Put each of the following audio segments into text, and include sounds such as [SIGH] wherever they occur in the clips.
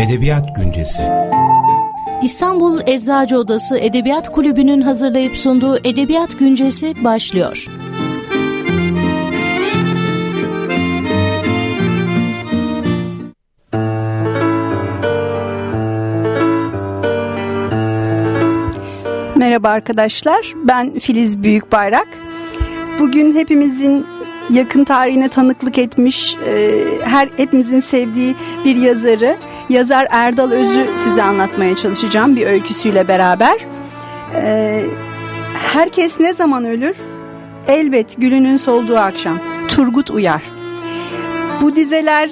Edebiyat Güncesi İstanbul Eczacı Odası Edebiyat Kulübü'nün hazırlayıp sunduğu Edebiyat Güncesi başlıyor. Merhaba arkadaşlar, ben Filiz Büyükbayrak. Bugün hepimizin yakın tarihine tanıklık etmiş, e, her hepimizin sevdiği bir yazarı, yazar Erdal Öz'ü size anlatmaya çalışacağım bir öyküsüyle beraber. E, herkes ne zaman ölür? Elbet gülünün solduğu akşam. Turgut Uyar. Bu dizeler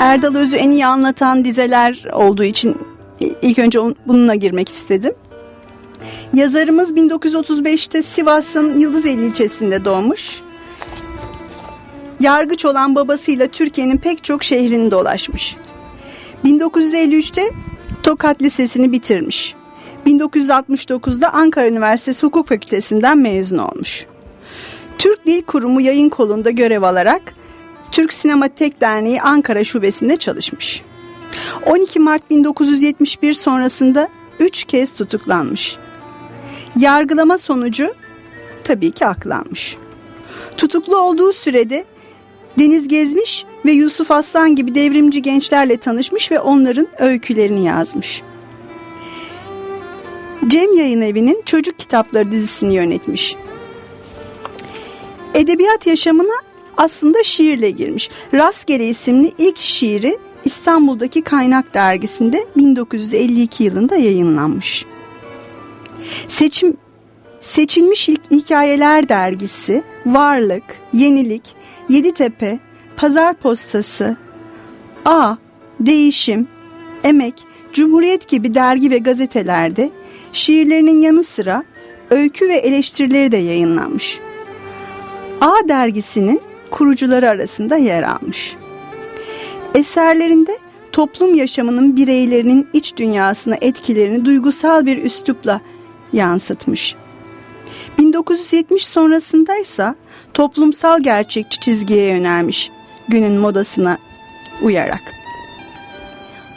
Erdal Öz'ü en iyi anlatan dizeler olduğu için ilk önce bununla girmek istedim. Yazarımız 1935'te Sivas'ın Yıldızeli ilçesinde doğmuş. Yargıç olan babasıyla Türkiye'nin pek çok şehrini dolaşmış. 1953'te Tokat Lisesi'ni bitirmiş. 1969'da Ankara Üniversitesi Hukuk Fakültesinden mezun olmuş. Türk Dil Kurumu yayın kolunda görev alarak Türk Sinematek Derneği Ankara Şubesi'nde çalışmış. 12 Mart 1971 sonrasında 3 kez tutuklanmış. Yargılama sonucu tabii ki aklanmış. Tutuklu olduğu sürede Deniz Gezmiş ve Yusuf Aslan gibi devrimci gençlerle tanışmış ve onların öykülerini yazmış. Cem Yayın Evi'nin Çocuk Kitapları dizisini yönetmiş. Edebiyat yaşamına aslında şiirle girmiş. Rastgele isimli ilk şiiri İstanbul'daki Kaynak dergisinde 1952 yılında yayınlanmış. Seçim Seçilmiş Hikayeler Dergisi, Varlık, Yenilik, Yeditepe, Pazar Postası, A, Değişim, Emek, Cumhuriyet gibi dergi ve gazetelerde şiirlerinin yanı sıra öykü ve eleştirileri de yayınlanmış. A dergisinin kurucuları arasında yer almış. Eserlerinde toplum yaşamının bireylerinin iç dünyasına etkilerini duygusal bir üslupla yansıtmış. 1970 sonrasında ise toplumsal gerçekçi çizgiye yönelmiş günün modasına uyarak.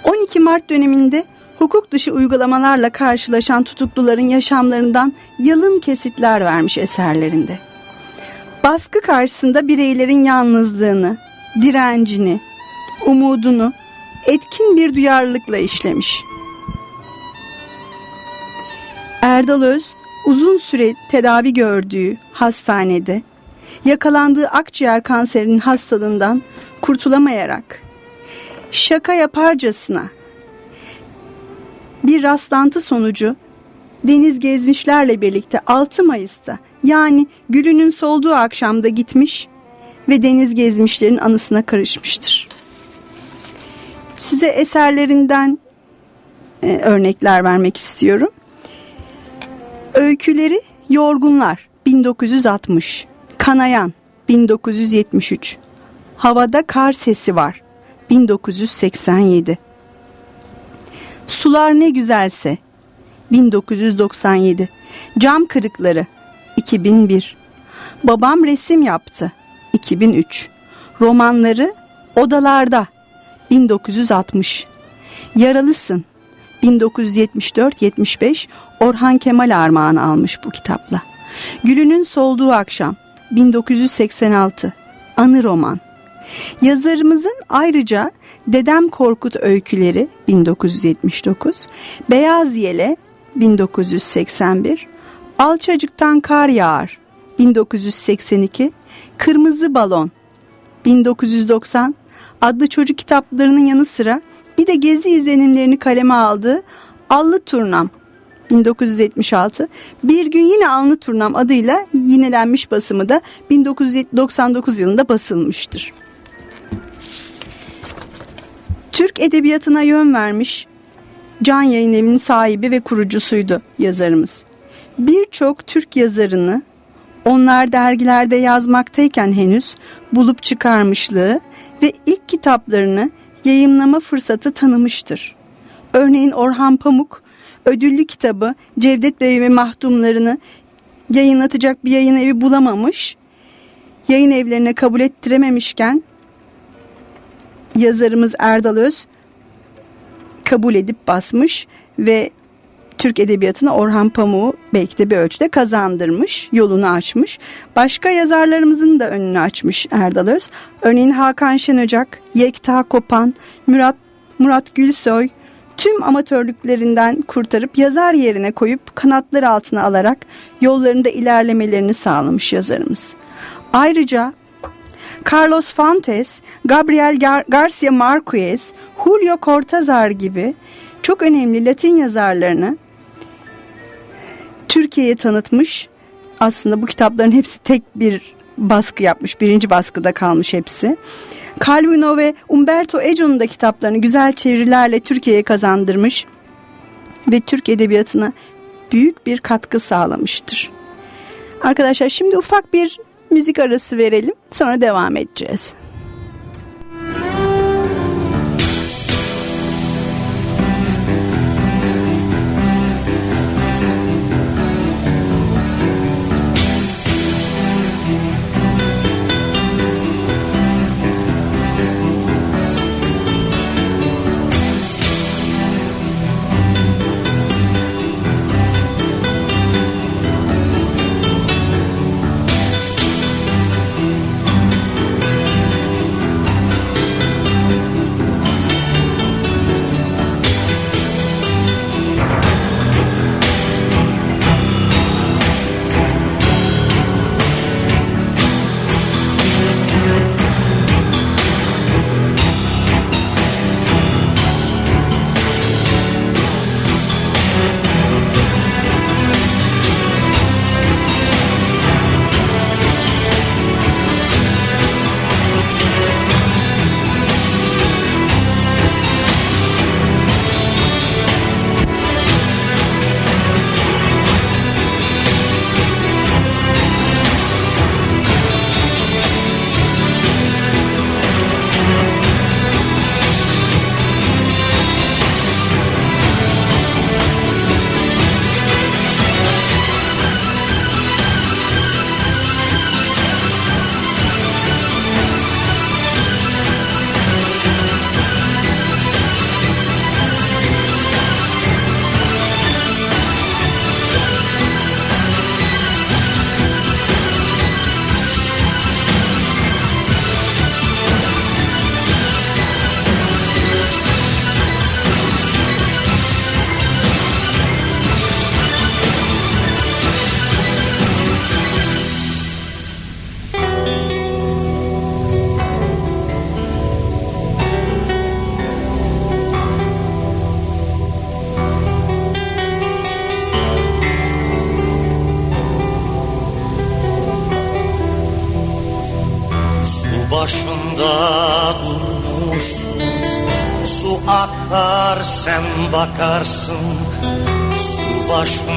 12 Mart döneminde hukuk dışı uygulamalarla karşılaşan tutukluların yaşamlarından yalın kesitler vermiş eserlerinde. Baskı karşısında bireylerin yalnızlığını, direncini, umudunu etkin bir duyarlılıkla işlemiş. Erdal Öz uzun süre tedavi gördüğü hastanede yakalandığı akciğer kanserinin hastalığından kurtulamayarak şaka yaparcasına bir rastlantı sonucu deniz gezmişlerle birlikte 6 Mayıs'ta yani gülünün solduğu akşamda gitmiş ve deniz gezmişlerin anısına karışmıştır. Size eserlerinden e, örnekler vermek istiyorum. Öyküleri Yorgunlar 1960, Kanayan 1973, Havada Kar Sesi Var 1987, Sular Ne Güzelse 1997, Cam Kırıkları 2001, Babam Resim Yaptı 2003, Romanları Odalarda 1960, Yaralısın 1974-75 Orhan Kemal armağanı almış bu kitapla. Gülünün Solduğu Akşam 1986 Anı Roman. Yazarımızın ayrıca Dedem Korkut Öyküleri 1979, Beyaz Yele 1981, Alçacıktan Kar Yağar 1982, Kırmızı Balon 1990 adlı çocuk kitaplarının yanı sıra bir de gezi izlenimlerini kaleme aldığı Allı Turnam 1976 bir gün yine Allı Turnam adıyla yinelenmiş basımı da 1999 yılında basılmıştır. Türk edebiyatına yön vermiş Can Yayın Evi'nin sahibi ve kurucusuydu yazarımız. Birçok Türk yazarını onlar dergilerde yazmaktayken henüz bulup çıkarmışlığı ve ilk kitaplarını yayımlama fırsatı tanımıştır. Örneğin Orhan Pamuk ödüllü kitabı Cevdet Bey ve Mahdumlarını yayınlatacak bir yayın evi bulamamış, yayın evlerine kabul ettirememişken yazarımız Erdal Öz kabul edip basmış ve Türk Edebiyatı'na Orhan Pamuk'u belki de bir ölçüde kazandırmış, yolunu açmış. Başka yazarlarımızın da önünü açmış Erdal Öz. Örneğin Hakan Şenocak, Yekta Kopan, Murat, Murat Gülsoy, tüm amatörlüklerinden kurtarıp yazar yerine koyup kanatları altına alarak yollarında ilerlemelerini sağlamış yazarımız. Ayrıca Carlos Fontes, Gabriel Gar Garcia Marquez, Julio Cortázar gibi çok önemli Latin yazarlarını Türkiye'ye tanıtmış. Aslında bu kitapların hepsi tek bir baskı yapmış. Birinci baskıda kalmış hepsi. Calvino ve Umberto Eco'nun da kitaplarını güzel çevirilerle Türkiye'ye kazandırmış ve Türk edebiyatına büyük bir katkı sağlamıştır. Arkadaşlar şimdi ufak bir müzik arası verelim sonra devam edeceğiz.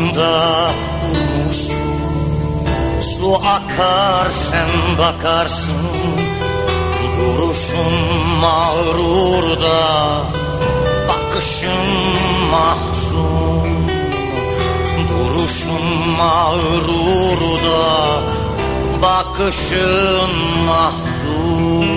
Başında durmuşsun Su akar sen bakarsın. Duruşun mağrurda. Bakışın mahzun. Duruşun mağrurda. Bakışın mahzun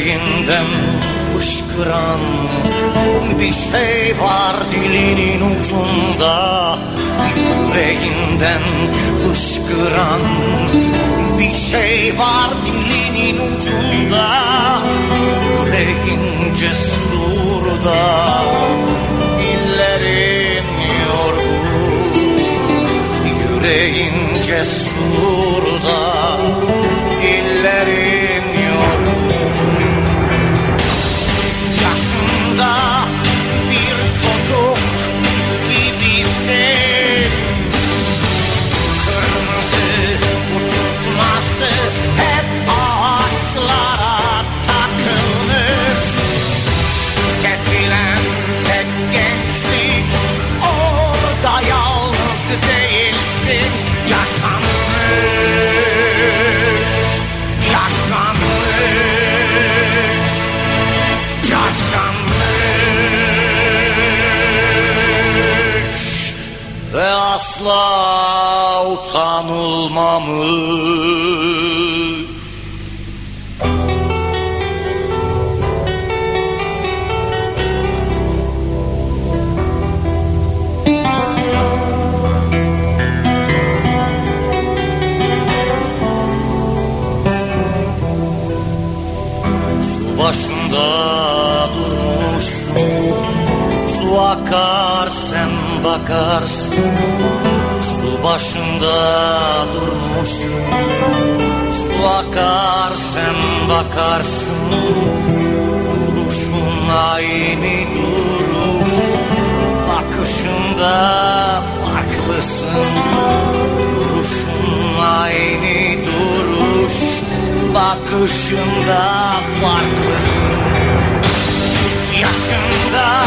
yüreğinden fışkıran bir şey var dilinin ucunda. Yüreğinden fışkıran bir şey var dilinin ucunda. Yüreğin cesurda dillerin yorgun. Yüreğin cesurda dillerin utanılmamış Su başında durmuşsun Su akar sen bakarsın başında durmuşsun. Su akar sen bakarsın. Duruşun aynı duruş Bakışında farklısın. Duruşun aynı duruş. Bakışında farklısın. Yaşında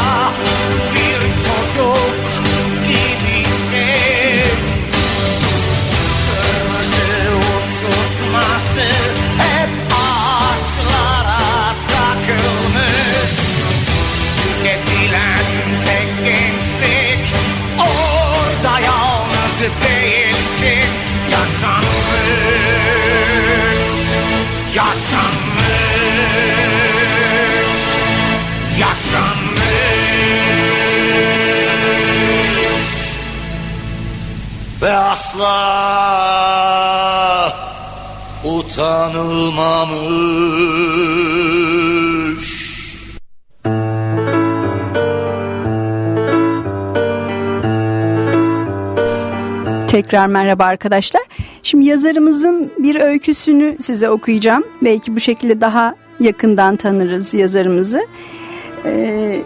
yalnız değilsin Yaşanmış Yaşanmış Yaşanmış Ve asla utanılmamış Tekrar merhaba arkadaşlar. Şimdi yazarımızın bir öyküsünü size okuyacağım. Belki bu şekilde daha yakından tanırız yazarımızı. Ee,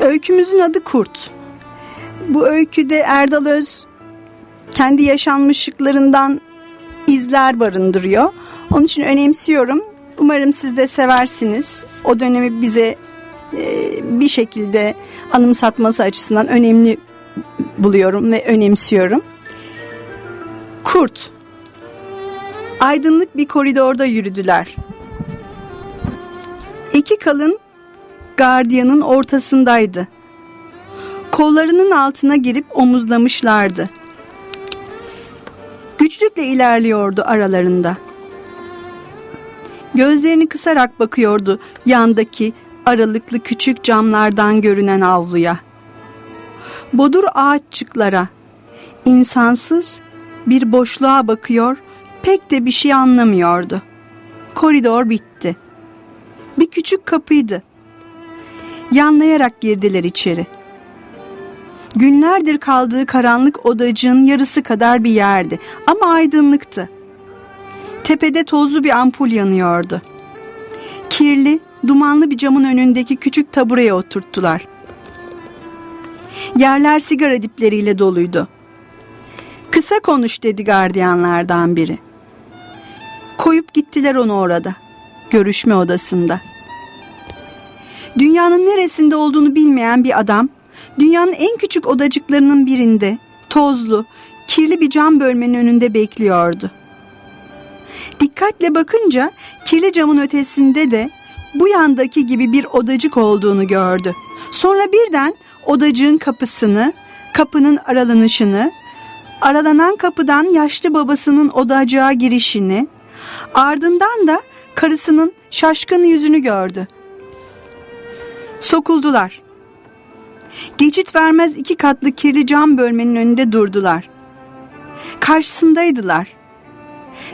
öykümüzün adı Kurt. Bu öyküde Erdal Öz kendi yaşanmışlıklarından izler barındırıyor. Onun için önemsiyorum. Umarım siz de seversiniz. O dönemi bize e, bir şekilde anımsatması açısından önemli buluyorum ve önemsiyorum. Kurt. Aydınlık bir koridorda yürüdüler. İki kalın gardiyanın ortasındaydı. Kollarının altına girip omuzlamışlardı. Güçlükle ilerliyordu aralarında. Gözlerini kısarak bakıyordu yandaki aralıklı küçük camlardan görünen avluya. Bodur ağaççıklara, insansız bir boşluğa bakıyor, pek de bir şey anlamıyordu. Koridor bitti. Bir küçük kapıydı. Yanlayarak girdiler içeri. Günlerdir kaldığı karanlık odacığın yarısı kadar bir yerdi ama aydınlıktı. Tepede tozlu bir ampul yanıyordu. Kirli, dumanlı bir camın önündeki küçük tabureye oturttular. Yerler sigara dipleriyle doluydu. Kısa konuş dedi gardiyanlardan biri. Koyup gittiler onu orada. Görüşme odasında. Dünyanın neresinde olduğunu bilmeyen bir adam, dünyanın en küçük odacıklarının birinde, tozlu, kirli bir cam bölmenin önünde bekliyordu. Dikkatle bakınca kirli camın ötesinde de bu yandaki gibi bir odacık olduğunu gördü. Sonra birden odacığın kapısını, kapının aralanışını, aralanan kapıdan yaşlı babasının odacığa girişini, ardından da karısının şaşkın yüzünü gördü. Sokuldular. Geçit vermez iki katlı kirli cam bölmenin önünde durdular. Karşısındaydılar.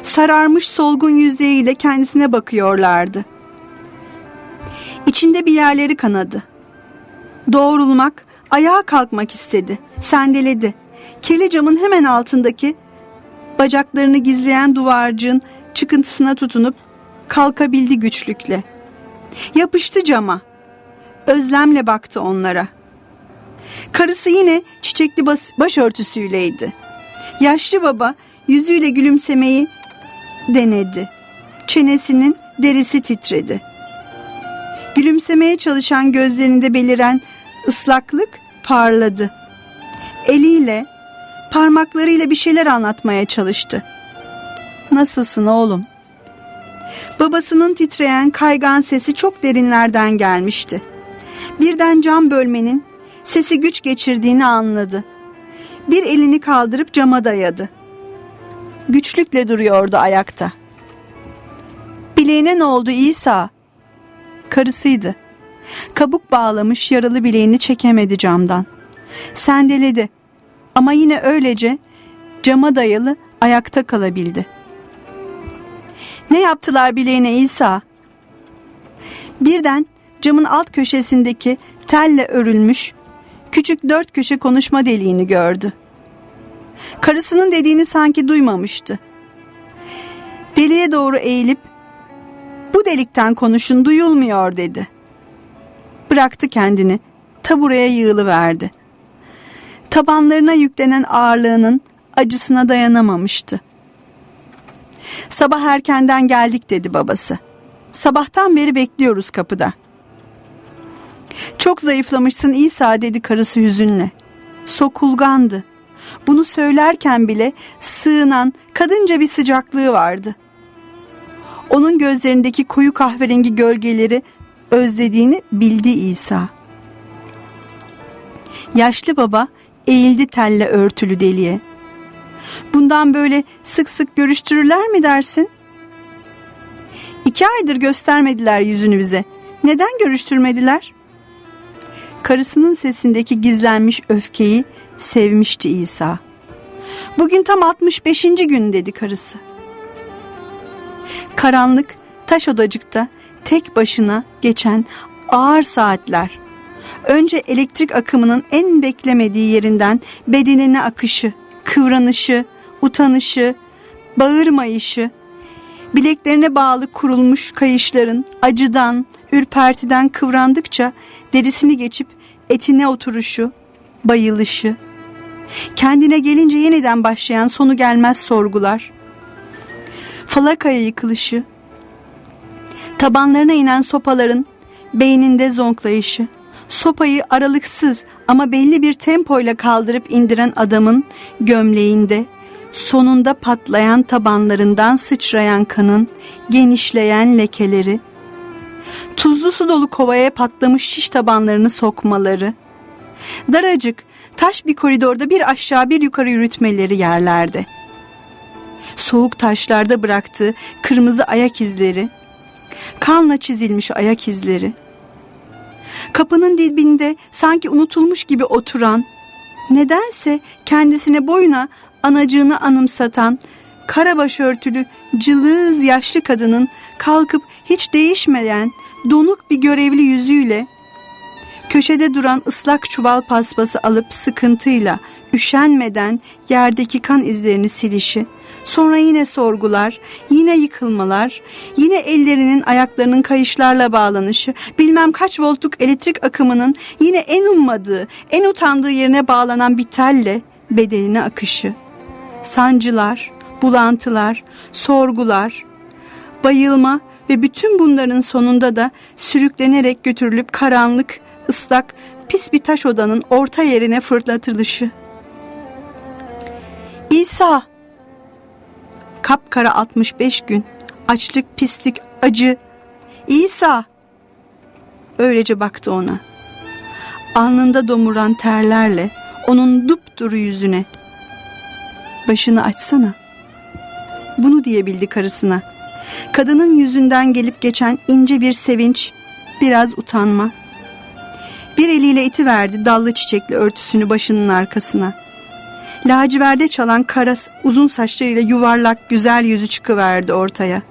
Sararmış solgun yüzleriyle kendisine bakıyorlardı. İçinde bir yerleri kanadı. Doğrulmak, ayağa kalkmak istedi. Sendeledi. Kirli camın hemen altındaki bacaklarını gizleyen duvarcığın çıkıntısına tutunup kalkabildi güçlükle. Yapıştı cama. Özlemle baktı onlara. Karısı yine çiçekli bas- başörtüsüyleydi. Yaşlı baba yüzüyle gülümsemeyi denedi. Çenesinin derisi titredi. Gülümsemeye çalışan gözlerinde beliren ıslaklık parladı. Eliyle, parmaklarıyla bir şeyler anlatmaya çalıştı. Nasılsın oğlum? Babasının titreyen kaygan sesi çok derinlerden gelmişti. Birden cam bölmenin sesi güç geçirdiğini anladı. Bir elini kaldırıp cama dayadı. Güçlükle duruyordu ayakta. Bileğine ne oldu İsa? Karısıydı. Kabuk bağlamış yaralı bileğini çekemedi camdan. Sendeledi ama yine öylece cama dayalı ayakta kalabildi. Ne yaptılar bileğine İsa? Birden camın alt köşesindeki telle örülmüş küçük dört köşe konuşma deliğini gördü. Karısının dediğini sanki duymamıştı. Deliğe doğru eğilip bu delikten konuşun duyulmuyor dedi. Bıraktı kendini taburaya yığılıverdi. Tabanlarına yüklenen ağırlığının acısına dayanamamıştı. Sabah erkenden geldik dedi babası. Sabahtan beri bekliyoruz kapıda. Çok zayıflamışsın İsa dedi karısı hüzünle. Sokulgandı. Bunu söylerken bile sığınan kadınca bir sıcaklığı vardı. Onun gözlerindeki koyu kahverengi gölgeleri özlediğini bildi İsa. Yaşlı baba eğildi telle örtülü deliğe. Bundan böyle sık sık görüştürürler mi dersin? İki aydır göstermediler yüzünü bize. Neden görüştürmediler? Karısının sesindeki gizlenmiş öfkeyi sevmişti İsa. Bugün tam 65. gün dedi karısı. Karanlık taş odacıkta tek başına geçen ağır saatler. Önce elektrik akımının en beklemediği yerinden bedenine akışı, kıvranışı, utanışı, bağırmayışı, bileklerine bağlı kurulmuş kayışların acıdan, ürpertiden kıvrandıkça derisini geçip etine oturuşu, bayılışı, kendine gelince yeniden başlayan sonu gelmez sorgular, falakaya yıkılışı, tabanlarına inen sopaların beyninde zonklayışı, sopayı aralıksız ama belli bir tempoyla kaldırıp indiren adamın gömleğinde, sonunda patlayan tabanlarından sıçrayan kanın genişleyen lekeleri, tuzlu su dolu kovaya patlamış şiş tabanlarını sokmaları, daracık taş bir koridorda bir aşağı bir yukarı yürütmeleri yerlerde. Soğuk taşlarda bıraktığı kırmızı ayak izleri, kanla çizilmiş ayak izleri, kapının dibinde sanki unutulmuş gibi oturan, nedense kendisine boyuna anacığını anımsatan, kara başörtülü cılız yaşlı kadının kalkıp hiç değişmeyen donuk bir görevli yüzüyle köşede duran ıslak çuval paspası alıp sıkıntıyla üşenmeden yerdeki kan izlerini silişi, sonra yine sorgular, yine yıkılmalar, yine ellerinin ayaklarının kayışlarla bağlanışı, bilmem kaç voltluk elektrik akımının yine en ummadığı, en utandığı yerine bağlanan bir telle bedenine akışı, sancılar, bulantılar, sorgular, bayılma ve bütün bunların sonunda da sürüklenerek götürülüp karanlık, ıslak, pis bir taş odanın orta yerine fırlatılışı. İsa! Kapkara 65 gün, açlık, pislik, acı. İsa! Öylece baktı ona. Alnında domuran terlerle onun dupduru yüzüne. Başını açsana. Bunu diyebildi karısına. Kadının yüzünden gelip geçen ince bir sevinç, biraz utanma. Bir eliyle iti verdi dallı çiçekli örtüsünü başının arkasına. Laciverde çalan kara uzun saçlarıyla yuvarlak güzel yüzü çıkıverdi ortaya.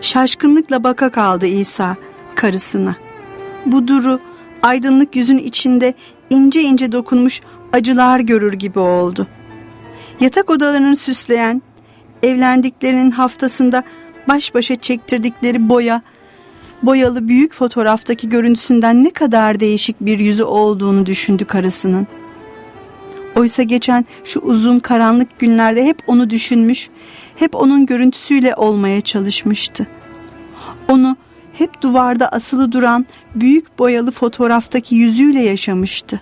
Şaşkınlıkla baka kaldı İsa karısına. Bu duru aydınlık yüzün içinde ince ince dokunmuş acılar görür gibi oldu. Yatak odalarını süsleyen, evlendiklerinin haftasında baş başa çektirdikleri boya, boyalı büyük fotoğraftaki görüntüsünden ne kadar değişik bir yüzü olduğunu düşündü karısının. Oysa geçen şu uzun karanlık günlerde hep onu düşünmüş, hep onun görüntüsüyle olmaya çalışmıştı. Onu hep duvarda asılı duran büyük boyalı fotoğraftaki yüzüyle yaşamıştı.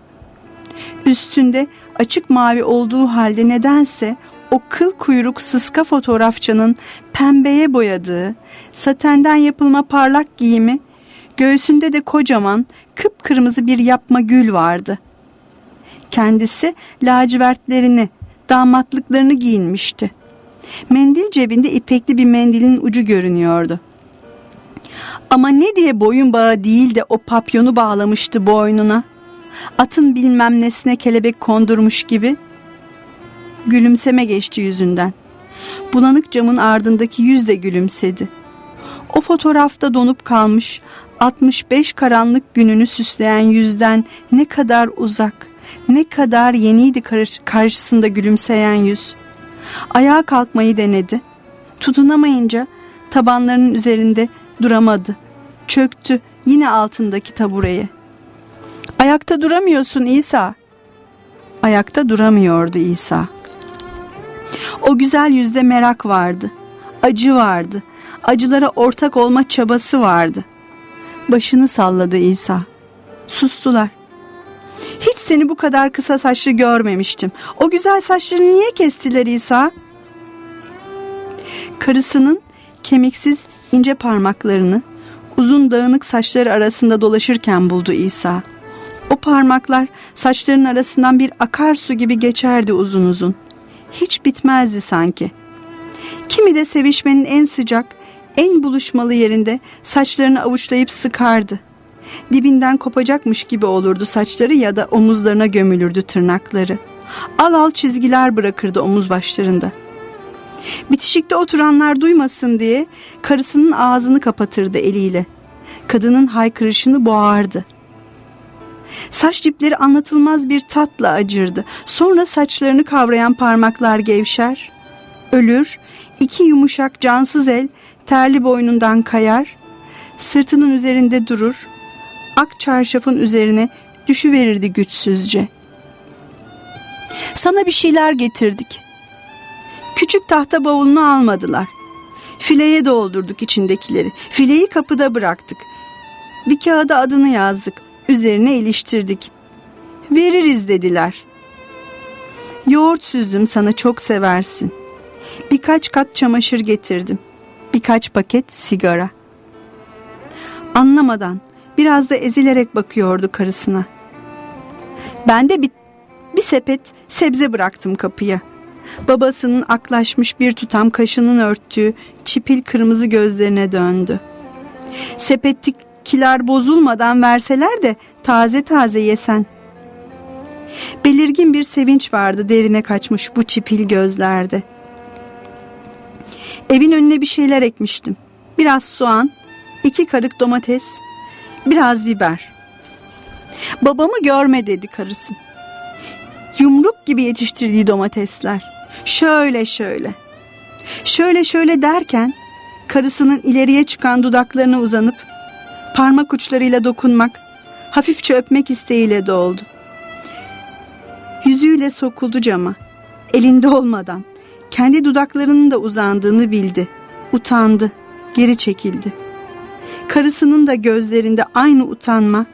Üstünde açık mavi olduğu halde nedense o kıl kuyruk sıska fotoğrafçının pembeye boyadığı, satenden yapılma parlak giyimi, göğsünde de kocaman kıpkırmızı bir yapma gül vardı. Kendisi lacivertlerini, damatlıklarını giyinmişti. Mendil cebinde ipekli bir mendilin ucu görünüyordu. Ama ne diye boyun bağı değil de o papyonu bağlamıştı boynuna. Atın bilmem nesine kelebek kondurmuş gibi. Gülümseme geçti yüzünden. Bulanık camın ardındaki yüz de gülümsedi. O fotoğrafta donup kalmış 65 karanlık gününü süsleyen yüzden ne kadar uzak, ne kadar yeniydi karşısında gülümseyen yüz. Ayağa kalkmayı denedi. Tutunamayınca tabanlarının üzerinde duramadı. Çöktü yine altındaki tabureye. Ayakta duramıyorsun İsa. Ayakta duramıyordu İsa. O güzel yüzde merak vardı. Acı vardı. Acılara ortak olma çabası vardı. Başını salladı İsa. Sustular. Hiç seni bu kadar kısa saçlı görmemiştim. O güzel saçlarını niye kestiler İsa? Karısının kemiksiz ince parmaklarını uzun dağınık saçları arasında dolaşırken buldu İsa. O parmaklar saçların arasından bir akarsu gibi geçerdi uzun uzun. Hiç bitmezdi sanki. Kimi de sevişmenin en sıcak, en buluşmalı yerinde saçlarını avuçlayıp sıkardı. Dibinden kopacakmış gibi olurdu saçları ya da omuzlarına gömülürdü tırnakları. Al al çizgiler bırakırdı omuz başlarında. Bitişikte oturanlar duymasın diye karısının ağzını kapatırdı eliyle. Kadının haykırışını boğardı. Saç dipleri anlatılmaz bir tatla acırdı. Sonra saçlarını kavrayan parmaklar gevşer, ölür, iki yumuşak cansız el terli boynundan kayar, sırtının üzerinde durur, ak çarşafın üzerine düşüverirdi güçsüzce. Sana bir şeyler getirdik. Küçük tahta bavulunu almadılar. Fileye doldurduk içindekileri. Fileyi kapıda bıraktık. Bir kağıda adını yazdık. Üzerine iliştirdik. Veririz dediler. Yoğurt süzdüm sana çok seversin. Birkaç kat çamaşır getirdim. Birkaç paket sigara. Anlamadan biraz da ezilerek bakıyordu karısına. Ben de bir, bir sepet sebze bıraktım kapıya. Babasının aklaşmış bir tutam kaşının örttüğü çipil kırmızı gözlerine döndü. Sepettikiler bozulmadan verseler de taze taze yesen. Belirgin bir sevinç vardı derine kaçmış bu çipil gözlerde. Evin önüne bir şeyler ekmiştim. Biraz soğan, iki karık domates, biraz biber. Babamı görme dedi karısı. Yumruk gibi yetiştirdiği domatesler. Şöyle şöyle. Şöyle şöyle derken karısının ileriye çıkan dudaklarına uzanıp parmak uçlarıyla dokunmak, hafifçe öpmek isteğiyle doldu. Yüzüyle sokuldu cama. Elinde olmadan kendi dudaklarının da uzandığını bildi. Utandı, geri çekildi. Karısının da gözlerinde aynı utanma,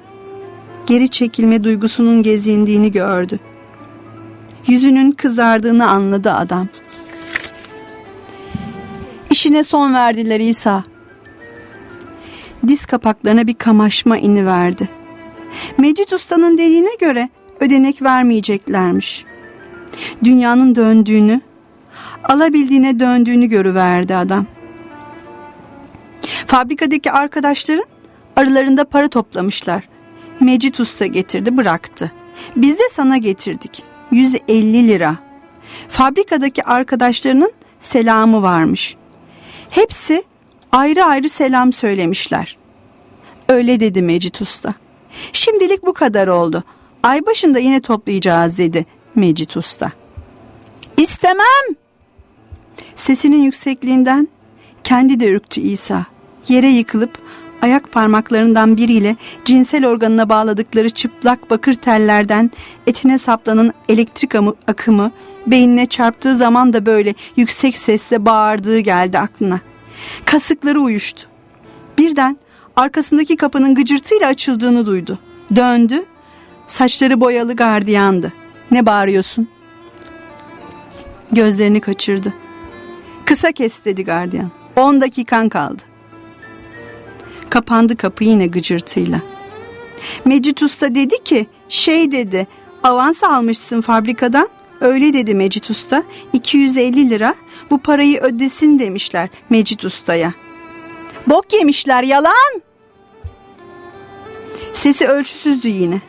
geri çekilme duygusunun gezindiğini gördü. Yüzünün kızardığını anladı adam. İşine son verdiler İsa. Diz kapaklarına bir kamaşma iniverdi. Mecit Usta'nın dediğine göre ödenek vermeyeceklermiş. Dünyanın döndüğünü, alabildiğine döndüğünü görüverdi adam. Fabrikadaki arkadaşların arılarında para toplamışlar. Mecit Usta getirdi bıraktı. Biz de sana getirdik. 150 lira. Fabrikadaki arkadaşlarının selamı varmış. Hepsi ayrı ayrı selam söylemişler. Öyle dedi Mecit Usta. Şimdilik bu kadar oldu. Ay başında yine toplayacağız dedi Mecit Usta. İstemem. Sesinin yüksekliğinden kendi de ürktü İsa. Yere yıkılıp ayak parmaklarından biriyle cinsel organına bağladıkları çıplak bakır tellerden etine saplanan elektrik akımı beynine çarptığı zaman da böyle yüksek sesle bağırdığı geldi aklına. Kasıkları uyuştu. Birden arkasındaki kapının gıcırtıyla açıldığını duydu. Döndü. Saçları boyalı gardiyandı. Ne bağırıyorsun? Gözlerini kaçırdı. Kısa kes dedi gardiyan. On dakikan kaldı. Kapandı kapı yine gıcırtıyla. Mecit Usta dedi ki şey dedi Avans almışsın fabrikadan. Öyle dedi Mecit Usta. 250 lira bu parayı ödesin demişler Mecit Usta'ya. Bok yemişler yalan. Sesi ölçüsüzdü yine.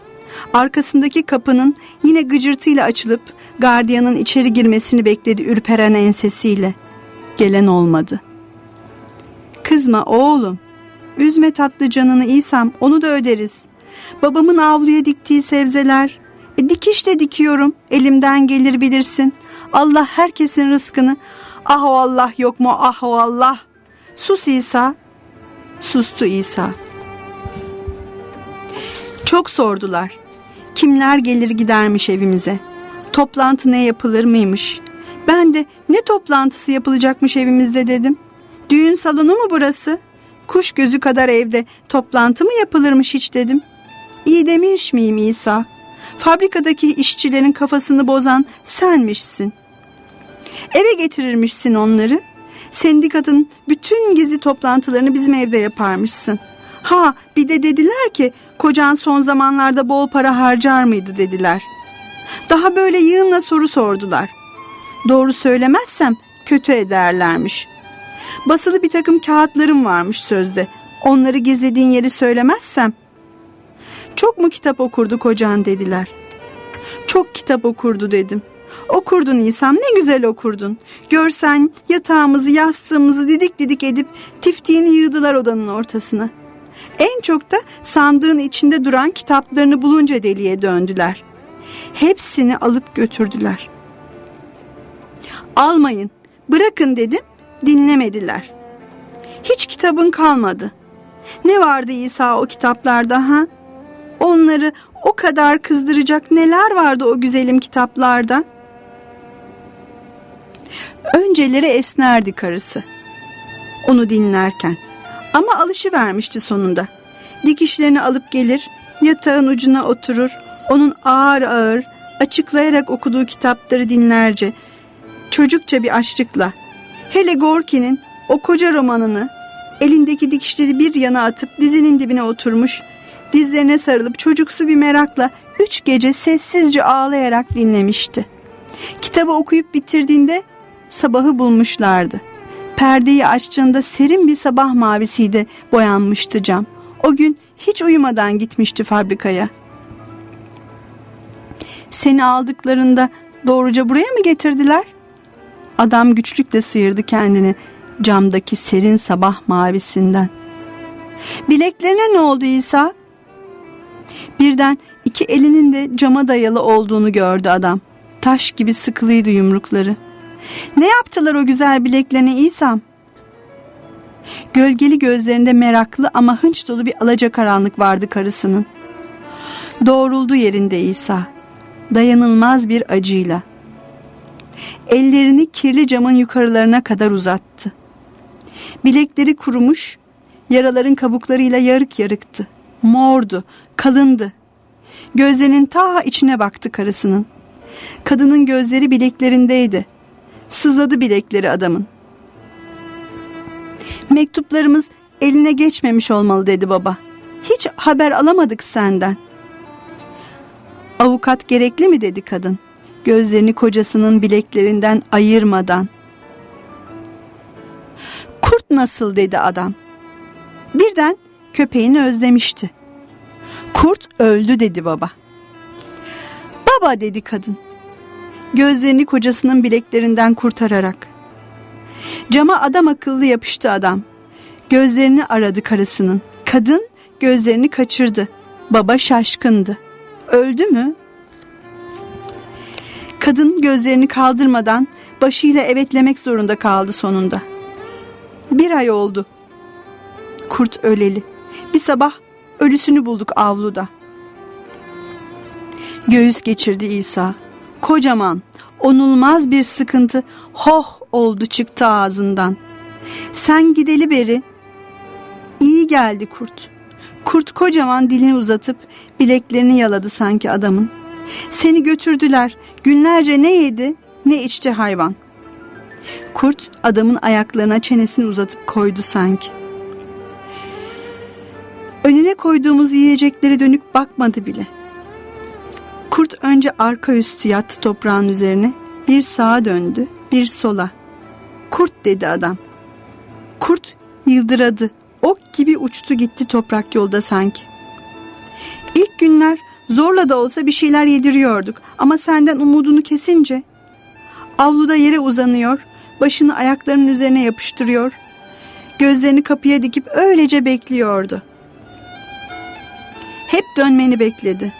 Arkasındaki kapının yine gıcırtıyla açılıp gardiyanın içeri girmesini bekledi ürperen ensesiyle. Gelen olmadı. Kızma oğlum. Üzme tatlı canını İsam onu da öderiz. Babamın avluya diktiği sebzeler. E, dikiş de dikiyorum. Elimden gelir bilirsin. Allah herkesin rızkını. Ah o Allah yok mu ah o Allah. Sus İsa. Sustu İsa. Çok sordular. Kimler gelir gidermiş evimize? Toplantı ne yapılır mıymış? Ben de ne toplantısı yapılacakmış evimizde dedim. Düğün salonu mu burası? Kuş gözü kadar evde toplantı mı yapılırmış hiç dedim. İyi demiş miyim İsa? Fabrikadaki işçilerin kafasını bozan senmişsin. Eve getirirmişsin onları. Sendikatın bütün gizli toplantılarını bizim evde yaparmışsın. Ha bir de dediler ki kocan son zamanlarda bol para harcar mıydı dediler. Daha böyle yığınla soru sordular. Doğru söylemezsem kötü ederlermiş. Basılı bir takım kağıtlarım varmış sözde. Onları gizlediğin yeri söylemezsem. Çok mu kitap okurdu kocan dediler. Çok kitap okurdu dedim. Okurdun İsam ne güzel okurdun. Görsen yatağımızı yastığımızı didik didik edip tiftiğini yığdılar odanın ortasına. En çok da sandığın içinde duran kitaplarını bulunca deliye döndüler. Hepsini alıp götürdüler. Almayın, bırakın dedim, dinlemediler. Hiç kitabın kalmadı. Ne vardı İsa o kitaplarda ha? Onları o kadar kızdıracak neler vardı o güzelim kitaplarda? Önceleri esnerdi karısı. Onu dinlerken. Ama alışı vermişti sonunda. Dikişlerini alıp gelir, yatağın ucuna oturur, onun ağır ağır açıklayarak okuduğu kitapları dinlerce, çocukça bir açlıkla, hele Gorki'nin o koca romanını elindeki dikişleri bir yana atıp dizinin dibine oturmuş, dizlerine sarılıp çocuksu bir merakla üç gece sessizce ağlayarak dinlemişti. Kitabı okuyup bitirdiğinde sabahı bulmuşlardı. Perdeyi açtığında serin bir sabah mavisiyle boyanmıştı cam. O gün hiç uyumadan gitmişti fabrikaya. Seni aldıklarında doğruca buraya mı getirdiler? Adam güçlükle sıyırdı kendini camdaki serin sabah mavisinden. Bileklerine ne oldu İsa? Birden iki elinin de cama dayalı olduğunu gördü adam. Taş gibi sıkılıydı yumrukları. Ne yaptılar o güzel bileklerine İsa'm? Gölgeli gözlerinde meraklı ama hınç dolu bir alacakaranlık vardı karısının. Doğruldu yerinde İsa. Dayanılmaz bir acıyla. Ellerini kirli camın yukarılarına kadar uzattı. Bilekleri kurumuş, yaraların kabuklarıyla yarık yarıktı. Mordu, kalındı. Gözlerinin ta içine baktı karısının. Kadının gözleri bileklerindeydi. Sızladı bilekleri adamın. Mektuplarımız eline geçmemiş olmalı dedi baba. Hiç haber alamadık senden. Avukat gerekli mi dedi kadın. Gözlerini kocasının bileklerinden ayırmadan. Kurt nasıl dedi adam. Birden köpeğini özlemişti. Kurt öldü dedi baba. Baba dedi kadın. Gözlerini kocasının bileklerinden kurtararak. Cama adam akıllı yapıştı adam. Gözlerini aradı karısının. Kadın gözlerini kaçırdı. Baba şaşkındı. Öldü mü? Kadın gözlerini kaldırmadan başıyla evetlemek zorunda kaldı sonunda. Bir ay oldu. Kurt öleli. Bir sabah ölüsünü bulduk avluda. Göğüs geçirdi İsa. Kocaman, onulmaz bir sıkıntı hoh oldu çıktı ağzından. Sen gideli beri iyi geldi kurt. Kurt kocaman dilini uzatıp bileklerini yaladı sanki adamın. Seni götürdüler. Günlerce ne yedi ne içti hayvan. Kurt adamın ayaklarına çenesini uzatıp koydu sanki. Önüne koyduğumuz yiyecekleri dönük bakmadı bile. Kurt önce arka üstü yattı toprağın üzerine. Bir sağa döndü, bir sola. Kurt dedi adam. Kurt yıldıradı. Ok gibi uçtu gitti toprak yolda sanki. İlk günler zorla da olsa bir şeyler yediriyorduk ama senden umudunu kesince avluda yere uzanıyor, başını ayaklarının üzerine yapıştırıyor, gözlerini kapıya dikip öylece bekliyordu. Hep dönmeni bekledi.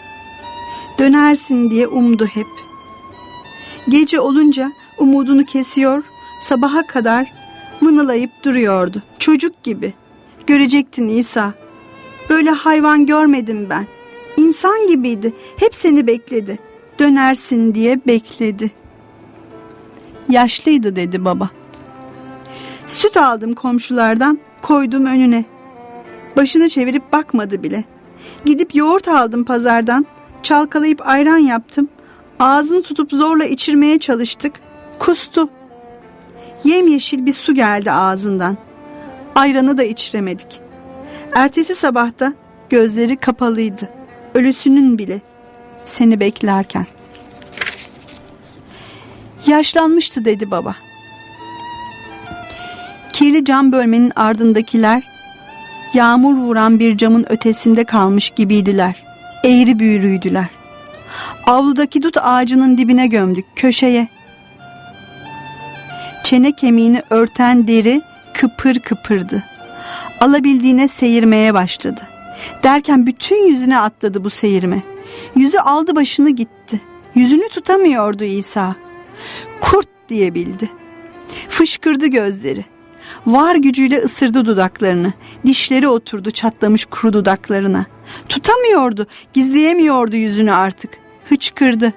Dönersin diye umdu hep. Gece olunca umudunu kesiyor, sabaha kadar mınılayıp duruyordu. Çocuk gibi. Görecektin İsa. Böyle hayvan görmedim ben. İnsan gibiydi. Hep seni bekledi. Dönersin diye bekledi. Yaşlıydı dedi baba. Süt aldım komşulardan, koydum önüne. Başını çevirip bakmadı bile. Gidip yoğurt aldım pazardan, çalkalayıp ayran yaptım. Ağzını tutup zorla içirmeye çalıştık. Kustu. Yemyeşil bir su geldi ağzından. Ayranı da içiremedik. Ertesi sabahta gözleri kapalıydı. Ölüsünün bile. Seni beklerken. Yaşlanmıştı dedi baba. Kirli cam bölmenin ardındakiler yağmur vuran bir camın ötesinde kalmış gibiydiler. Eğri büğrüydüler. Avludaki dut ağacının dibine gömdük köşeye. Çene kemiğini örten deri kıpır kıpırdı. Alabildiğine seyirmeye başladı. Derken bütün yüzüne atladı bu seyirme. Yüzü aldı başını gitti. Yüzünü tutamıyordu İsa. Kurt diyebildi. Fışkırdı gözleri. Var gücüyle ısırdı dudaklarını. Dişleri oturdu çatlamış kuru dudaklarına. Tutamıyordu, gizleyemiyordu yüzünü artık. Hıçkırdı.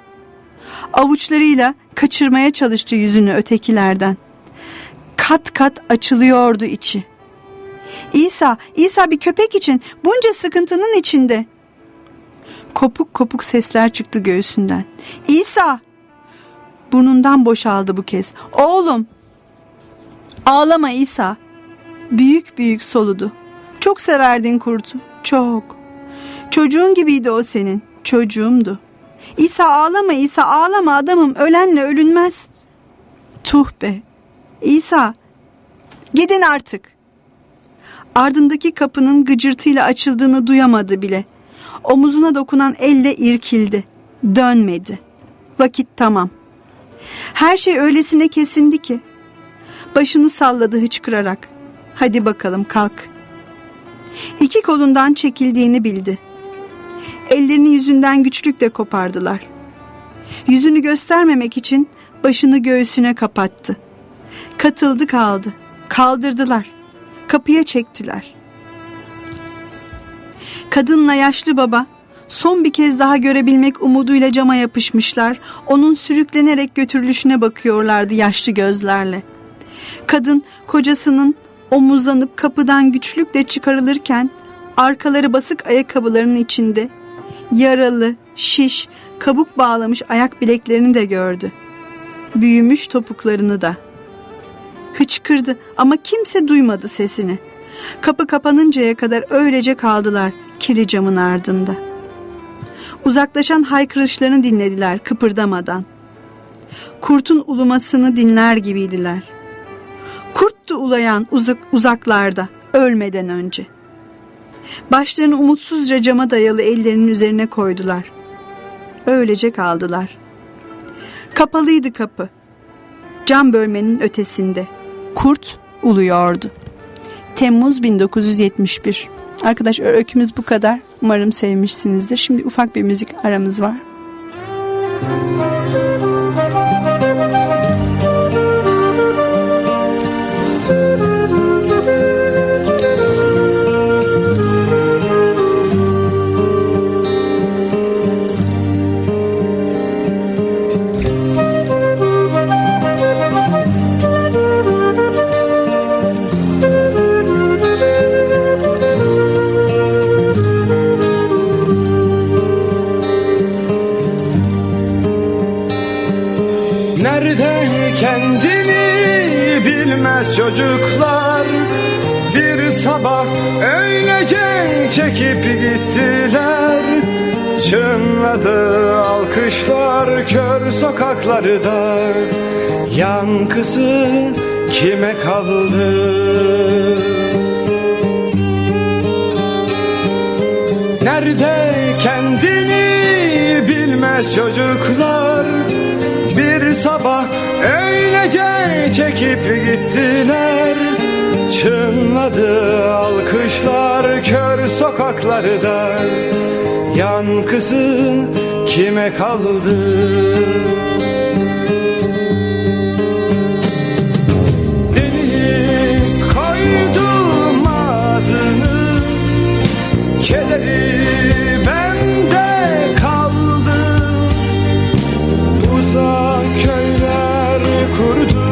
Avuçlarıyla kaçırmaya çalıştı yüzünü ötekilerden. Kat kat açılıyordu içi. İsa, İsa bir köpek için bunca sıkıntının içinde. Kopuk kopuk sesler çıktı göğsünden. İsa! Burnundan boşaldı bu kez. Oğlum! Ağlama İsa. Büyük büyük soludu. Çok severdin kurtu. Çok. Çocuğun gibiydi o senin. Çocuğumdu. İsa ağlama İsa ağlama adamım ölenle ölünmez. Tuh be. İsa gidin artık. Ardındaki kapının gıcırtıyla açıldığını duyamadı bile. Omuzuna dokunan elle irkildi. Dönmedi. Vakit tamam. Her şey öylesine kesindi ki. Başını salladı hıçkırarak. Hadi bakalım kalk. İki kolundan çekildiğini bildi. Ellerini yüzünden güçlükle kopardılar. Yüzünü göstermemek için başını göğsüne kapattı. Katıldı kaldı. Kaldırdılar. Kapıya çektiler. Kadınla yaşlı baba son bir kez daha görebilmek umuduyla cama yapışmışlar. Onun sürüklenerek götürülüşüne bakıyorlardı yaşlı gözlerle. Kadın kocasının omuzlanıp kapıdan güçlükle çıkarılırken arkaları basık ayakkabılarının içinde yaralı, şiş, kabuk bağlamış ayak bileklerini de gördü. Büyümüş topuklarını da. Hıçkırdı ama kimse duymadı sesini. Kapı kapanıncaya kadar öylece kaldılar kirli camın ardında. Uzaklaşan haykırışlarını dinlediler kıpırdamadan. Kurtun ulumasını dinler gibiydiler. Kurttu ulayan uzak, uzaklarda ölmeden önce. Başlarını umutsuzca cama dayalı ellerinin üzerine koydular. Öylece kaldılar. Kapalıydı kapı. Cam bölmenin ötesinde. Kurt uluyordu. Temmuz 1971. Arkadaş öykümüz bu kadar. Umarım sevmişsinizdir. Şimdi ufak bir müzik aramız var. Nerede sokaklarda Yankısı kime kaldı? Nerede kendini bilmez çocuklar? Bir sabah öylece çekip gittiler. Çınladı alkışlar kör sokaklarda. Yankısı kime kaldı? Deniz koydum adını Kederi bende kaldı Uzak köyler kurdum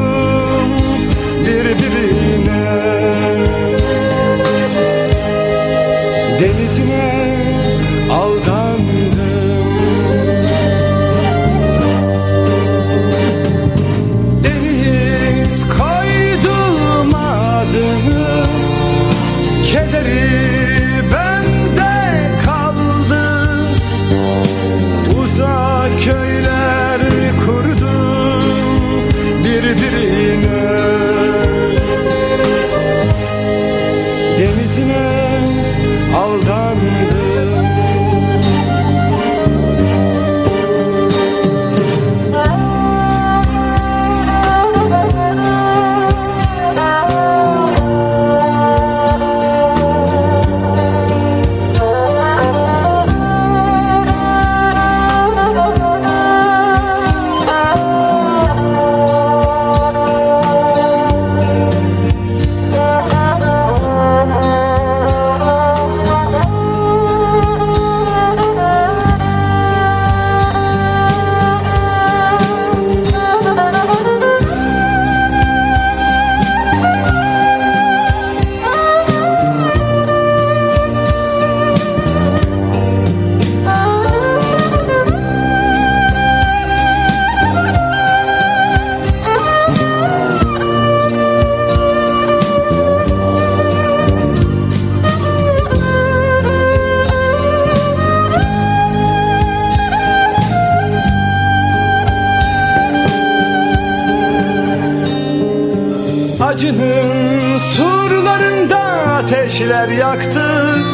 Acının surlarında ateşler yaktık.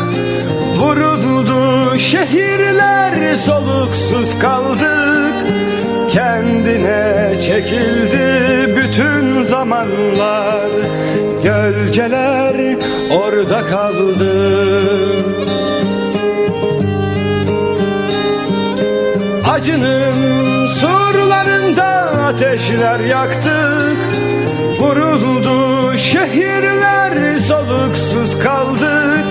Vuruldu şehirler soluksuz kaldık. Kendine çekildi bütün zamanlar. Gölgeler orada kaldı. Acının surlarında ateşler yaktık Vuruldu şehirler soluksuz kaldık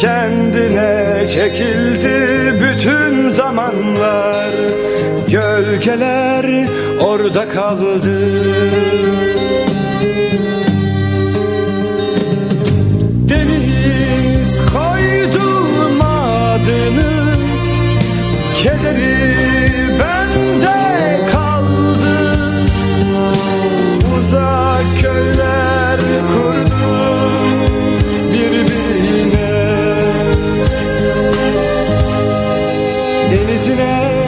Kendine çekildi bütün zamanlar. Gölgeler orada kaldı. Deniz koydum adını Kederi bende köyler kurdum birbirine. Denizine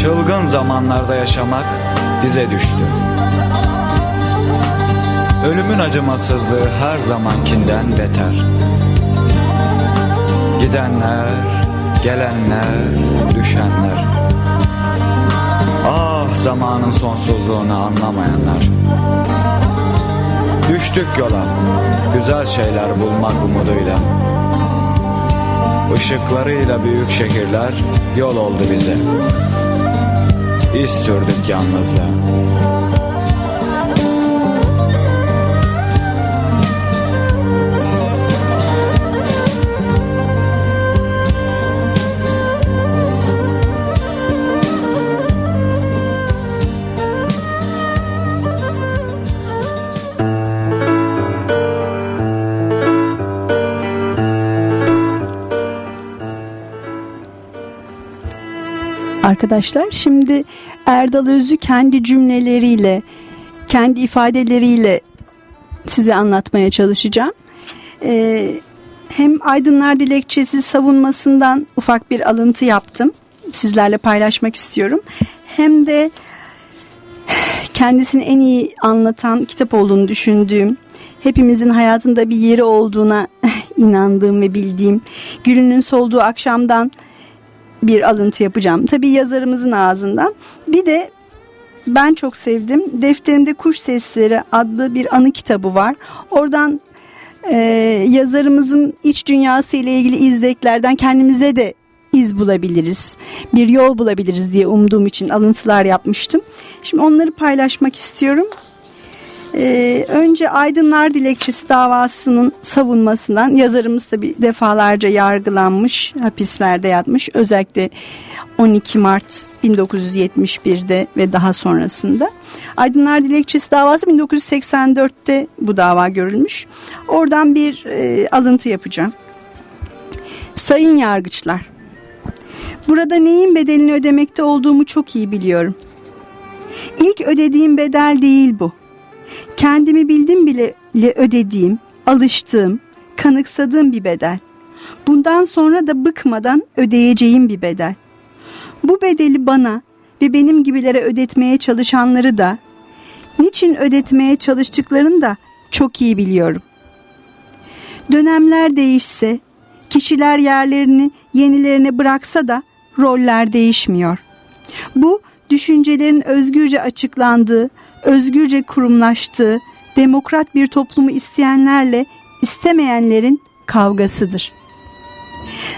Çılgın zamanlarda yaşamak bize düştü. Ölümün acımasızlığı her zamankinden beter. Gidenler, gelenler, düşenler. Ah zamanın sonsuzluğunu anlamayanlar. Düştük yola, güzel şeyler bulmak umuduyla. Işıklarıyla büyük şehirler yol oldu bize. İz sürdük yalnızlığa. Arkadaşlar. Şimdi Erdal Özü kendi cümleleriyle, kendi ifadeleriyle size anlatmaya çalışacağım. Ee, hem Aydınlar Dilekçesi savunmasından ufak bir alıntı yaptım. Sizlerle paylaşmak istiyorum. Hem de kendisini en iyi anlatan kitap olduğunu düşündüğüm, hepimizin hayatında bir yeri olduğuna [LAUGHS] inandığım ve bildiğim Gülünün Solduğu Akşam'dan bir alıntı yapacağım. Tabii yazarımızın ağzından. Bir de ben çok sevdim. Defterimde Kuş Sesleri adlı bir anı kitabı var. Oradan e, yazarımızın iç dünyası ile ilgili izleklerden kendimize de iz bulabiliriz. Bir yol bulabiliriz diye umduğum için alıntılar yapmıştım. Şimdi onları paylaşmak istiyorum. Ee, önce Aydınlar Dilekçesi davasının savunmasından yazarımız tabi defalarca yargılanmış, hapislerde yatmış. Özellikle 12 Mart 1971'de ve daha sonrasında. Aydınlar Dilekçesi davası 1984'te bu dava görülmüş. Oradan bir e, alıntı yapacağım. Sayın yargıçlar, burada neyin bedelini ödemekte olduğumu çok iyi biliyorum. İlk ödediğim bedel değil bu kendimi bildim bile ödediğim, alıştığım, kanıksadığım bir bedel. Bundan sonra da bıkmadan ödeyeceğim bir bedel. Bu bedeli bana ve benim gibilere ödetmeye çalışanları da, niçin ödetmeye çalıştıklarını da çok iyi biliyorum. Dönemler değişse, kişiler yerlerini yenilerine bıraksa da roller değişmiyor. Bu düşüncelerin özgürce açıklandığı, özgürce kurumlaştığı, demokrat bir toplumu isteyenlerle istemeyenlerin kavgasıdır.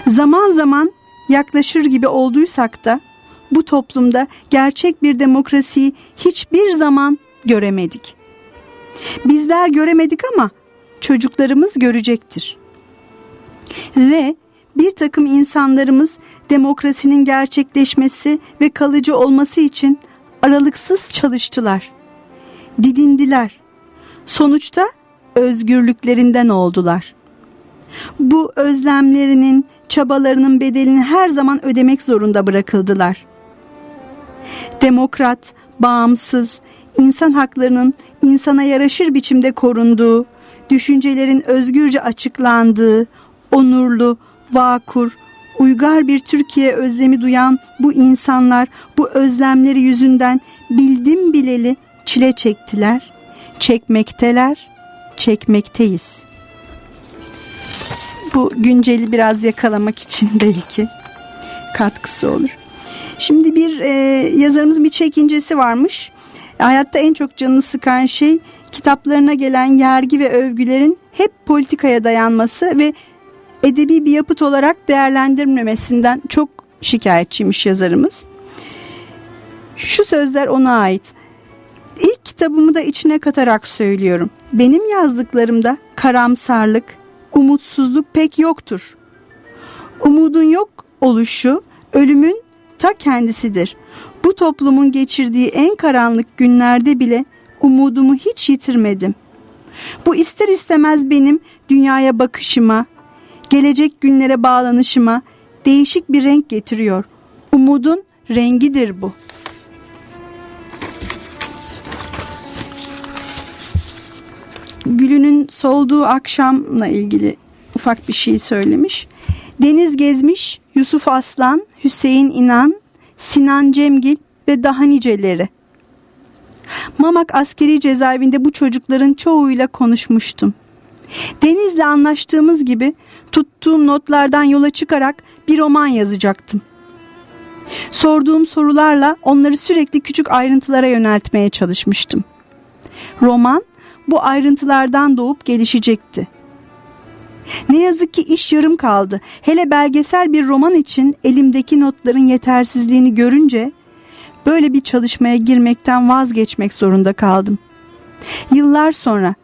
Zaman zaman yaklaşır gibi olduysak da bu toplumda gerçek bir demokrasiyi hiçbir zaman göremedik. Bizler göremedik ama çocuklarımız görecektir. Ve bir takım insanlarımız demokrasinin gerçekleşmesi ve kalıcı olması için aralıksız çalıştılar didindiler. Sonuçta özgürlüklerinden oldular. Bu özlemlerinin, çabalarının bedelini her zaman ödemek zorunda bırakıldılar. Demokrat, bağımsız, insan haklarının insana yaraşır biçimde korunduğu, düşüncelerin özgürce açıklandığı, onurlu, vakur, uygar bir Türkiye özlemi duyan bu insanlar bu özlemleri yüzünden bildim bileli çile çektiler, çekmekteler, çekmekteyiz. Bu günceli biraz yakalamak için [LAUGHS] belki katkısı olur. Şimdi bir e, yazarımızın bir çekincesi varmış. Hayatta en çok canını sıkan şey kitaplarına gelen yergi ve övgülerin hep politikaya dayanması ve edebi bir yapıt olarak değerlendirmemesinden çok şikayetçiymiş yazarımız. Şu sözler ona ait. İlk kitabımı da içine katarak söylüyorum. Benim yazdıklarımda karamsarlık, umutsuzluk pek yoktur. Umudun yok oluşu ölümün ta kendisidir. Bu toplumun geçirdiği en karanlık günlerde bile umudumu hiç yitirmedim. Bu ister istemez benim dünyaya bakışıma, gelecek günlere bağlanışıma değişik bir renk getiriyor. Umudun rengidir bu.'' Gülünün solduğu akşamla ilgili ufak bir şey söylemiş. Deniz Gezmiş, Yusuf Aslan, Hüseyin İnan, Sinan Cemgil ve daha niceleri. Mamak askeri cezaevinde bu çocukların çoğuyla konuşmuştum. Deniz'le anlaştığımız gibi tuttuğum notlardan yola çıkarak bir roman yazacaktım. Sorduğum sorularla onları sürekli küçük ayrıntılara yöneltmeye çalışmıştım. Roman bu ayrıntılardan doğup gelişecekti. Ne yazık ki iş yarım kaldı. Hele belgesel bir roman için elimdeki notların yetersizliğini görünce böyle bir çalışmaya girmekten vazgeçmek zorunda kaldım. Yıllar sonra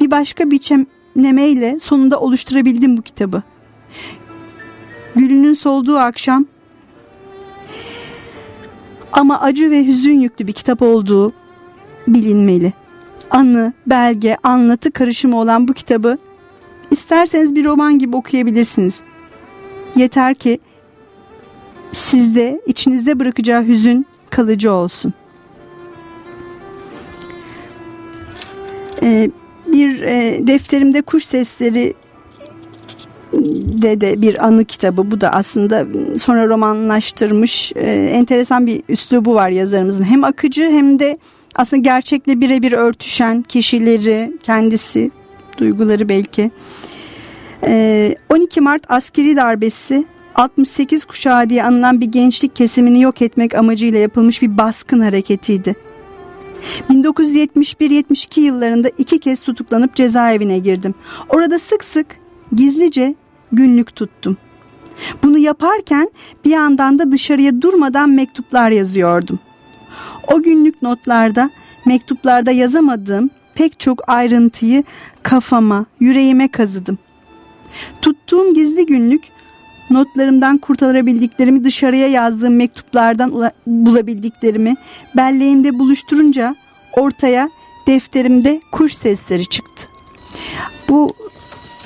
bir başka biçimlemeyle sonunda oluşturabildim bu kitabı. Gülünün solduğu akşam ama acı ve hüzün yüklü bir kitap olduğu bilinmeli anı, belge, anlatı karışımı olan bu kitabı isterseniz bir roman gibi okuyabilirsiniz. Yeter ki sizde içinizde bırakacağı hüzün kalıcı olsun. Ee, bir e, defterimde kuş sesleri de de bir anı kitabı bu da aslında sonra romanlaştırmış e, enteresan bir üslubu var yazarımızın hem akıcı hem de aslında gerçekle birebir örtüşen kişileri kendisi duyguları belki e, 12 Mart askeri darbesi 68 kuşağı diye anılan bir gençlik kesimini yok etmek amacıyla yapılmış bir baskın hareketiydi. 1971-72 yıllarında iki kez tutuklanıp cezaevine girdim. Orada sık sık gizlice günlük tuttum. Bunu yaparken bir yandan da dışarıya durmadan mektuplar yazıyordum. O günlük notlarda, mektuplarda yazamadığım pek çok ayrıntıyı kafama, yüreğime kazıdım. Tuttuğum gizli günlük notlarımdan kurtarabildiklerimi dışarıya yazdığım mektuplardan bulabildiklerimi belleğimde buluşturunca ortaya defterimde kuş sesleri çıktı. Bu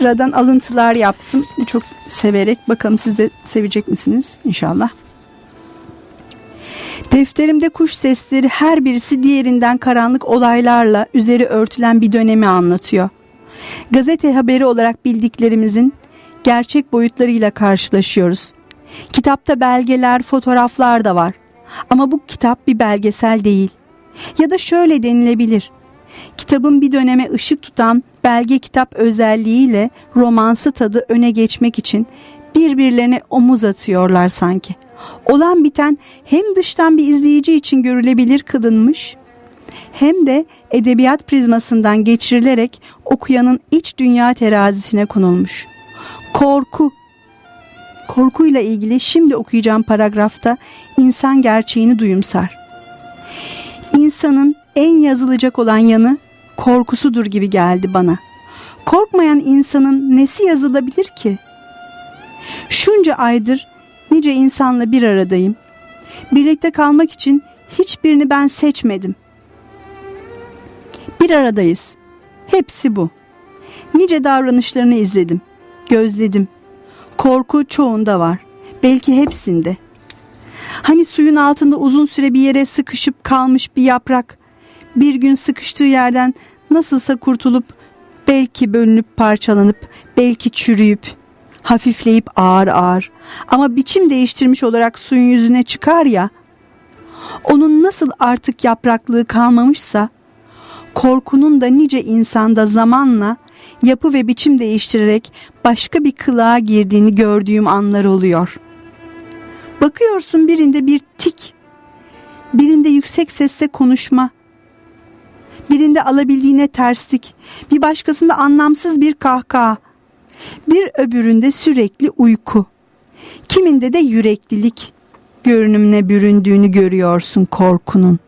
radan alıntılar yaptım. Çok severek. Bakalım siz de sevecek misiniz? İnşallah. Defterimde kuş sesleri her birisi diğerinden karanlık olaylarla üzeri örtülen bir dönemi anlatıyor. Gazete haberi olarak bildiklerimizin gerçek boyutlarıyla karşılaşıyoruz. Kitapta belgeler, fotoğraflar da var. Ama bu kitap bir belgesel değil. Ya da şöyle denilebilir. Kitabın bir döneme ışık tutan belge kitap özelliğiyle romansı tadı öne geçmek için birbirlerine omuz atıyorlar sanki. Olan biten hem dıştan bir izleyici için görülebilir kılınmış hem de edebiyat prizmasından geçirilerek okuyanın iç dünya terazisine konulmuş. Korku Korkuyla ilgili şimdi okuyacağım paragrafta insan gerçeğini duyumsar. İnsanın en yazılacak olan yanı korkusudur gibi geldi bana. Korkmayan insanın nesi yazılabilir ki? Şunca aydır nice insanla bir aradayım. Birlikte kalmak için hiçbirini ben seçmedim. Bir aradayız. Hepsi bu. Nice davranışlarını izledim, gözledim. Korku çoğunda var. Belki hepsinde. Hani suyun altında uzun süre bir yere sıkışıp kalmış bir yaprak bir gün sıkıştığı yerden nasılsa kurtulup belki bölünüp parçalanıp belki çürüyüp hafifleyip ağır ağır ama biçim değiştirmiş olarak suyun yüzüne çıkar ya onun nasıl artık yapraklığı kalmamışsa korkunun da nice insanda zamanla yapı ve biçim değiştirerek başka bir kılığa girdiğini gördüğüm anlar oluyor. Bakıyorsun birinde bir tik, birinde yüksek sesle konuşma, birinde alabildiğine terslik, bir başkasında anlamsız bir kahkaha, bir öbüründe sürekli uyku, kiminde de yüreklilik görünümüne büründüğünü görüyorsun korkunun.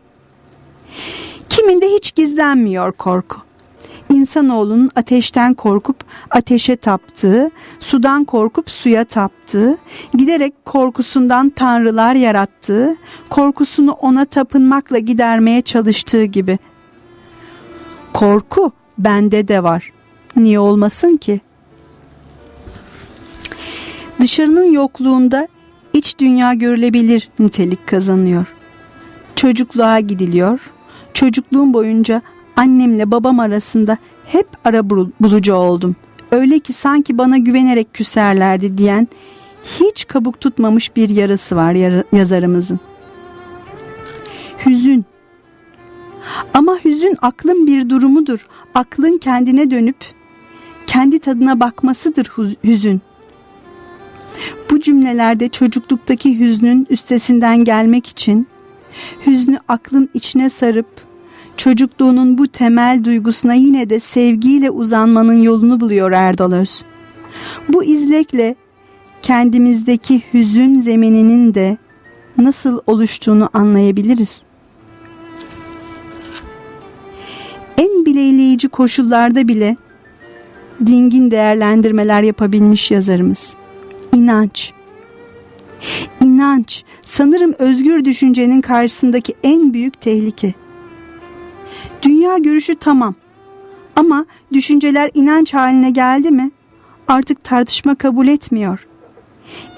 Kiminde hiç gizlenmiyor korku. İnsanoğlunun ateşten korkup ateşe taptığı, sudan korkup suya taptığı, giderek korkusundan tanrılar yarattığı, korkusunu ona tapınmakla gidermeye çalıştığı gibi Korku bende de var. Niye olmasın ki? Dışarının yokluğunda iç dünya görülebilir nitelik kazanıyor. Çocukluğa gidiliyor. Çocukluğum boyunca annemle babam arasında hep ara bulucu oldum. Öyle ki sanki bana güvenerek küserlerdi diyen hiç kabuk tutmamış bir yarası var yazarımızın. Hüzün ama hüzün aklın bir durumudur. Aklın kendine dönüp kendi tadına bakmasıdır hüzün. Bu cümlelerde çocukluktaki hüznün üstesinden gelmek için hüznü aklın içine sarıp çocukluğunun bu temel duygusuna yine de sevgiyle uzanmanın yolunu buluyor Erdal Öz. Bu izlekle kendimizdeki hüzün zemininin de nasıl oluştuğunu anlayabiliriz. en bileyleyici koşullarda bile dingin değerlendirmeler yapabilmiş yazarımız. İnanç. İnanç sanırım özgür düşüncenin karşısındaki en büyük tehlike. Dünya görüşü tamam ama düşünceler inanç haline geldi mi artık tartışma kabul etmiyor.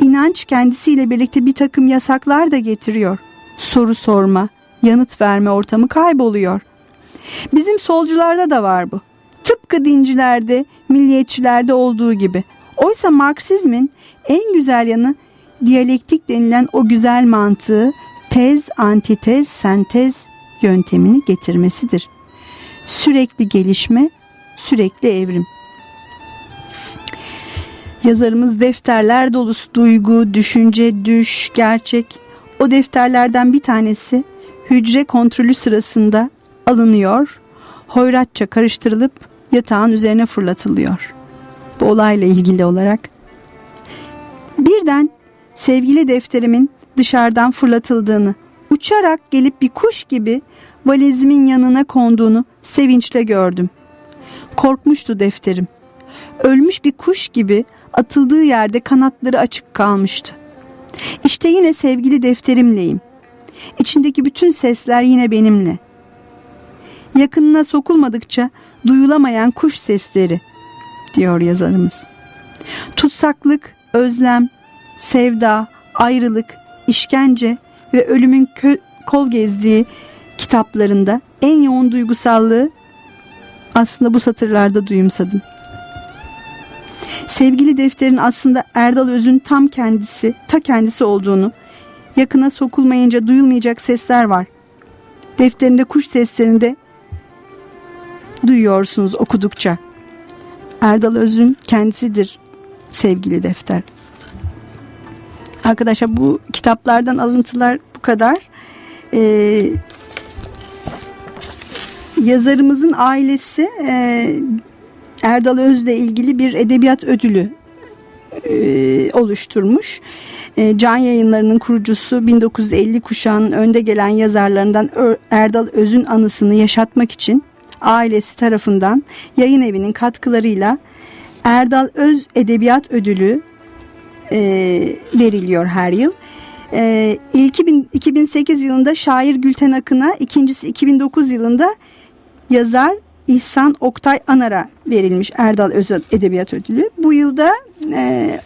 İnanç kendisiyle birlikte bir takım yasaklar da getiriyor. Soru sorma, yanıt verme ortamı kayboluyor. Bizim solcularda da var bu. Tıpkı dincilerde, milliyetçilerde olduğu gibi. Oysa Marksizmin en güzel yanı diyalektik denilen o güzel mantığı tez, antitez, sentez yöntemini getirmesidir. Sürekli gelişme, sürekli evrim. Yazarımız defterler dolusu duygu, düşünce, düş, gerçek. O defterlerden bir tanesi hücre kontrolü sırasında alınıyor, hoyratça karıştırılıp yatağın üzerine fırlatılıyor. Bu olayla ilgili olarak. Birden sevgili defterimin dışarıdan fırlatıldığını, uçarak gelip bir kuş gibi valizimin yanına konduğunu sevinçle gördüm. Korkmuştu defterim. Ölmüş bir kuş gibi atıldığı yerde kanatları açık kalmıştı. İşte yine sevgili defterimleyim. İçindeki bütün sesler yine benimle. Yakınına sokulmadıkça duyulamayan kuş sesleri diyor yazarımız. Tutsaklık, özlem, sevda, ayrılık, işkence ve ölümün kol gezdiği kitaplarında en yoğun duygusallığı aslında bu satırlarda duyumsadım. Sevgili defterin aslında Erdal Öz'ün tam kendisi, ta kendisi olduğunu, yakına sokulmayınca duyulmayacak sesler var. Defterinde kuş seslerinde duyuyorsunuz okudukça. Erdal Öz'ün kendisidir sevgili defter. Arkadaşlar bu kitaplardan alıntılar bu kadar. Ee, yazarımızın ailesi e, Erdal Öz'le ilgili bir edebiyat ödülü e, oluşturmuş. E, Can Yayınları'nın kurucusu 1950 kuşağının önde gelen yazarlarından Erdal Öz'ün anısını yaşatmak için ailesi tarafından yayın evinin katkılarıyla Erdal Öz Edebiyat Ödülü e, veriliyor her yıl. E, ilki 2008 yılında şair Gülten Akın'a, ikincisi 2009 yılında yazar İhsan Oktay Anar'a verilmiş Erdal Öz Edebiyat Ödülü. Bu yılda e,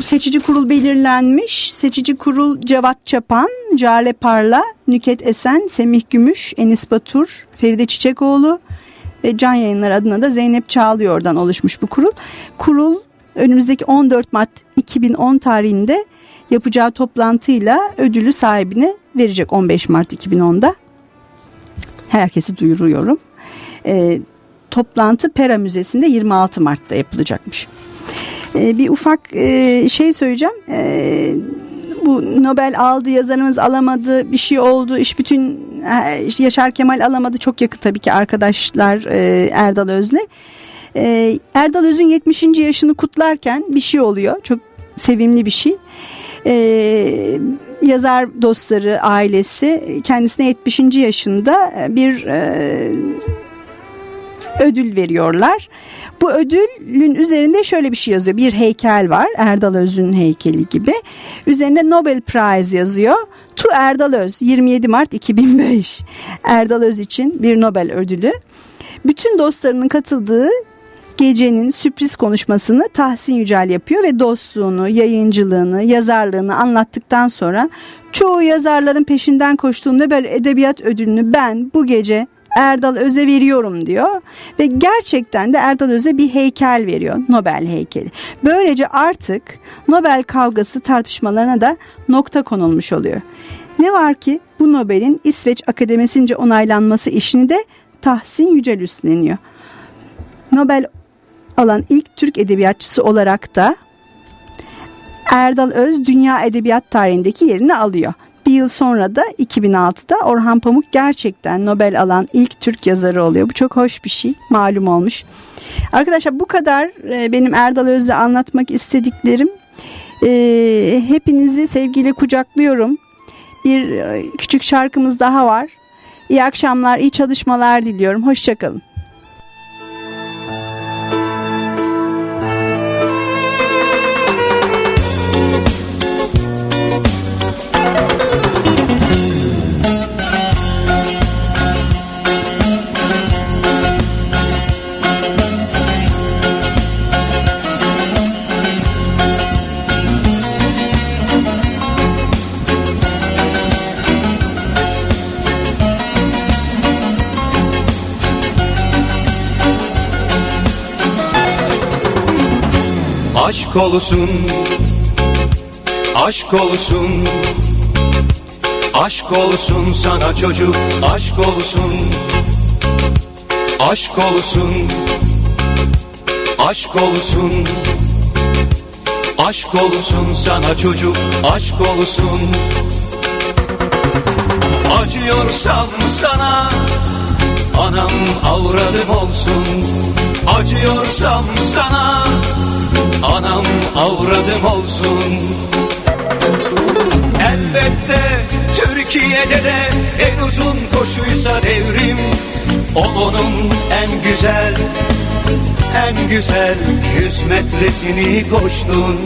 seçici kurul belirlenmiş. Seçici kurul Cevat Çapan, Cale Parla, Nüket Esen, Semih Gümüş, Enis Batur, Feride Çiçekoğlu ve Can Yayınlar adına da Zeynep Çağlıyor'dan oluşmuş bu kurul. Kurul önümüzdeki 14 Mart 2010 tarihinde yapacağı toplantıyla ödülü sahibine verecek 15 Mart 2010'da. Herkesi duyuruyorum. E, toplantı Pera Müzesi'nde 26 Mart'ta yapılacakmış. E, bir ufak e, şey söyleyeceğim. E, bu Nobel aldı yazarımız alamadı bir şey oldu iş bütün e, Yaşar Kemal alamadı çok yakın tabii ki arkadaşlar e, Erdal Öz'le. E, Erdal Öz'ün 70. yaşını kutlarken bir şey oluyor çok sevimli bir şey. Yazar dostları ailesi kendisine 70. yaşında bir e, ödül veriyorlar. Bu ödülün üzerinde şöyle bir şey yazıyor. Bir heykel var. Erdal Öz'ün heykeli gibi. Üzerinde Nobel Prize yazıyor. To Erdal Öz 27 Mart 2005. Erdal Öz için bir Nobel ödülü. Bütün dostlarının katıldığı gecenin sürpriz konuşmasını Tahsin Yücel yapıyor ve dostluğunu, yayıncılığını, yazarlığını anlattıktan sonra çoğu yazarların peşinden koştuğu Nobel Edebiyat Ödülünü ben bu gece Erdal Öz'e veriyorum diyor ve gerçekten de Erdal Öz'e bir heykel veriyor Nobel heykeli. Böylece artık Nobel kavgası tartışmalarına da nokta konulmuş oluyor. Ne var ki bu Nobel'in İsveç Akademisince onaylanması işini de Tahsin Yücel üstleniyor. Nobel alan ilk Türk edebiyatçısı olarak da Erdal Öz dünya edebiyat tarihindeki yerini alıyor. Bir yıl sonra da 2006'da Orhan Pamuk gerçekten Nobel alan ilk Türk yazarı oluyor. Bu çok hoş bir şey malum olmuş. Arkadaşlar bu kadar e, benim Erdal Öz'le anlatmak istediklerim. E, hepinizi sevgiyle kucaklıyorum. Bir e, küçük şarkımız daha var. İyi akşamlar, iyi çalışmalar diliyorum. Hoşçakalın. Aşk olsun Aşk olsun Aşk olsun sana çocuk Aşk olsun Aşk olsun Aşk olsun Aşk olsun sana çocuk Aşk olsun. Acıyorsam sana Anam avradım olsun Acıyorsam sana Anam avradım olsun. Elbette Türkiye'de de en uzun koşuysa devrim O onun en güzel En güzel yüz metresini koştun.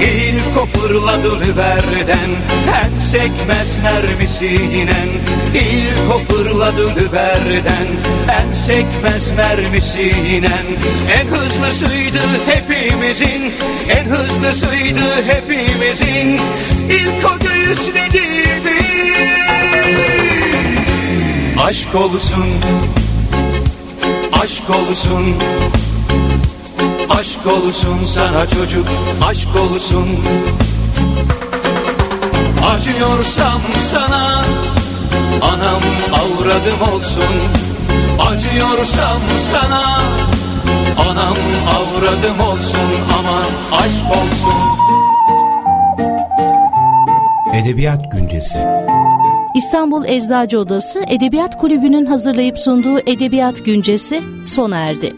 İlk o fırladı Lüber'den En sekmez mermisi inen. İlk o fırladı Lüber'den En sekmez mermisi inen. En hızlısıydı hepimizin En hızlısıydı hepimizin. İlk o göğüsledi Aşk olsun Aşk olsun Aşk olsun sana çocuk aşk olsun. Acıyorsam sana anam avradım olsun. Acıyorsam sana anam avradım olsun. Ama aşk olsun. Edebiyat Güncesi İstanbul Eczacı Odası Edebiyat Kulübü'nün hazırlayıp sunduğu Edebiyat Güncesi sona erdi.